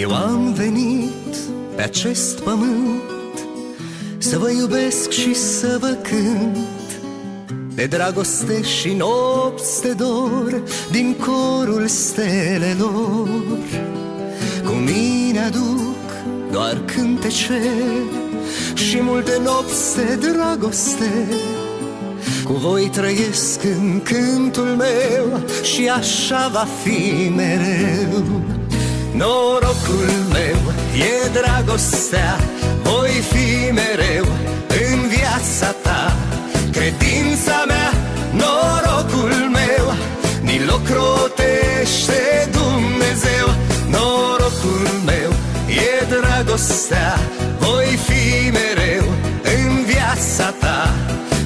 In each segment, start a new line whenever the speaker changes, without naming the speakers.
Eu am venit pe acest pământ Să vă iubesc și să vă cânt De dragoste și nopți de dor Din corul stelelor. Cu mine aduc doar cântece Și multe nopți de dragoste. Cu voi trăiesc în cântul meu Și așa va fi mereu Norocul meu e dragostea Voi fi mereu în viața ta. Credința mea, norocul meu Ni locrotește Dumnezeu. Norocul meu e dragostea Voi fi mereu în viața ta.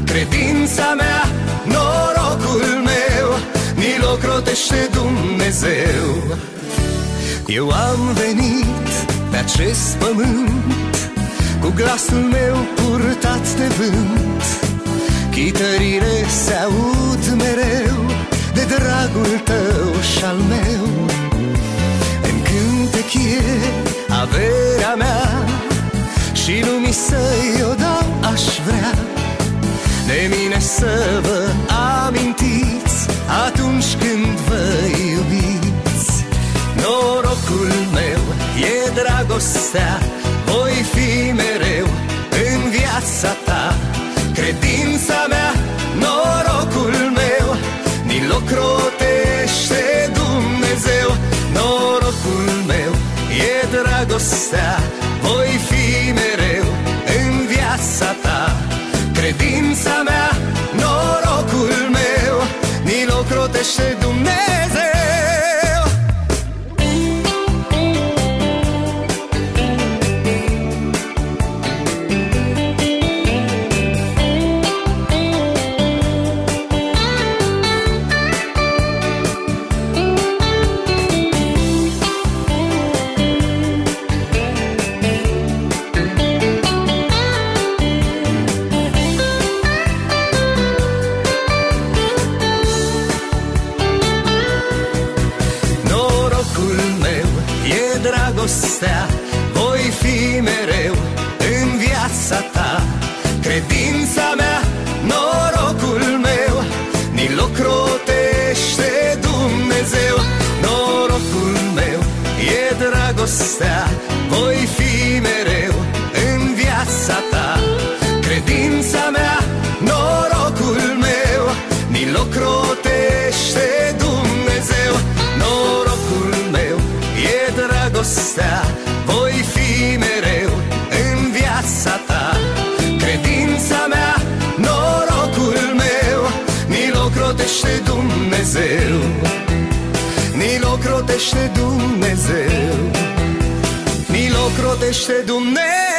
Credința mea, norocul meu Ni locrotește Dumnezeu eu am venit pe acest pământ Cu glasul meu purtat de vânt. Chitărire se aud mereu De dragul tău și al meu. În cântec e averea mea Și lumii să-i o dau aș vrea De mine să vă amintiți Atunci când dragostea. Voi fi mereu în viața ta. Credința mea, norocul meu Ni locrotește Dumnezeu. Norocul meu e dragostea. Voi fi mereu în viața ta. Credința mea, norocul meu Ni locrotește Dumnezeu dragostea Voi fi mereu în viața ta. Credința mea, norocul meu Ni locrotește Dumnezeu. Norocul meu e dragostea Voi fi mereu în viața ta. Credința mea, norocul meu Ni locrotește dragostea Voi fi mereu în viața ta. Credința mea, norocul meu Ni locrotește Dumnezeu. Ni locrotește Dumnezeu. Ni locrotește Dumnezeu